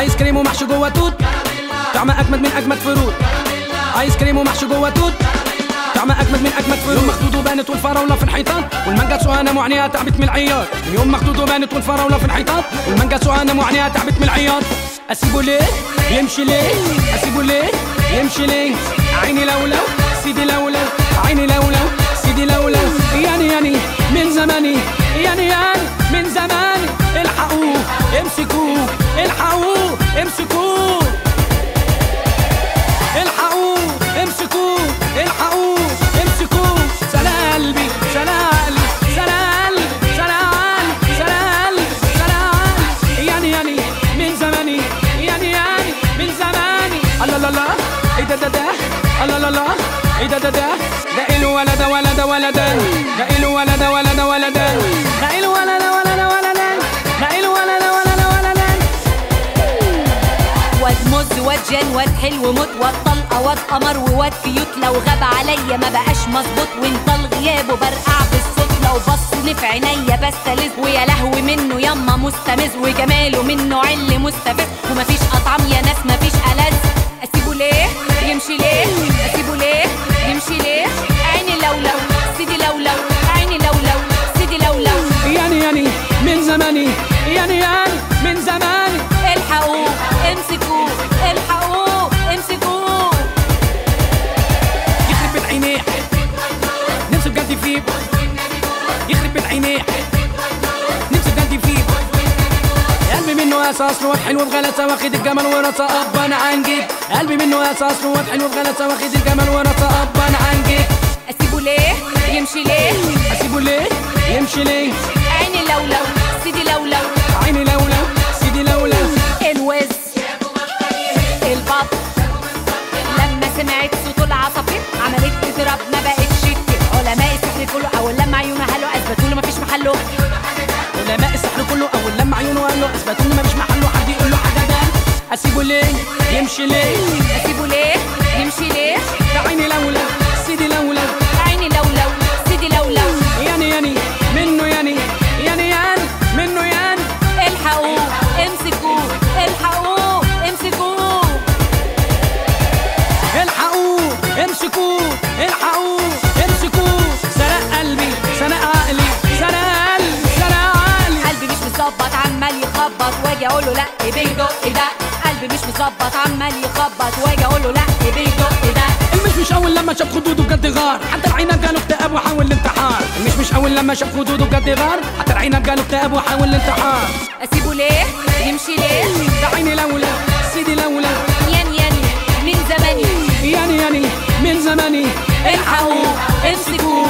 ايس كريم ومحشي جوه توت. طعمه أجمد من أجمد فروت. ايس كريم ومحشي جوه توت. طعمه أجمد من أجمد فروت. يوم مخدود وبانت والفراولة في الحيطان والمانجا سوهانه وعينيها تعبت من العياط. يوم مخدود وبانت والفراولة في الحيطان والمانجا سوهانه وعينيها تعبت من العياط. أسيبه ليه؟ يمشي ليه؟ أسيبه ليه؟ يمشي ليه؟ عيني لولو سيدي لولو عيني لولو. ده ده ده الله لا لا إيه ده ده ده ده إله ولد ولد ولدا ده إله ولد ولد ولدا ده إله ولد ولد ولدا ده إله ولد ولد ولدا واد مز واد جان واد حلو موت واد طلقه واد قمر وواد كيوت لو غاب عليا ما بقاش مظبوط وانت غيابه برقع بالصوت لو بصني في عينيا بستلذ ويا لهوي منه يما مستمز وجماله منه عل مستفز ومفيش اطعم يا ناس مفيش ألذ اسيبه ليه يمشي ليه؟ أسيبه ليه؟ يمشي ليه؟ عيني لولو سيدي لولو عيني لولو سيدي لولو. يعني يعني من زماني يعني يعني من زماني الحقوه امسكوه. الحقوه امسكوه. يخرب بيت عينيه نفسي بجد فيه. يخرب بيت عينيه منه أساس روح حلو بغلاسه واخد الجمال ورثه ابا عن جد قلبي منه أساس روح حلو بغلاسه واخد الجمال ورثه ابا عن جد أسيبه ليه؟ يمشي ليه؟ أسيبه ليه؟ يمشي ليه؟ عيني لولو سيدي لولو. عيني لولو سيدي لولو. الوز البط. لما سمعت صوت العصافير عملت تضرب ما بقتش علماء السحر كله اول لما عيونه هلو أثبتوا له مفيش محله. اثبتوا ان مفيش محله حد يقول له حاجة ده أسيبه ليه؟ يمشي ليه؟ أسيبه ليه؟ يمشي ليه؟ ده عيني لولو وأجي أقول له لا إيه بدق إيه ده؟ قلبي مش مظبط عمال يخبط وأجي أقول له لا إيه بدق إيه ده؟ مش مش أول لما شاف خدوده بجد غار. حتى العينة جاله اكتئاب وحاول الانتحار. مش مش أول لما شاف خدوده بجد غار. حتى العينة جاله اكتئاب وحاول الانتحار. أسيبه ليه؟ يمشي ليه؟ ده عيني لولا سيدي لولا ياني ياني من زماني. ياني ياني من زماني. الحقوه امسكوه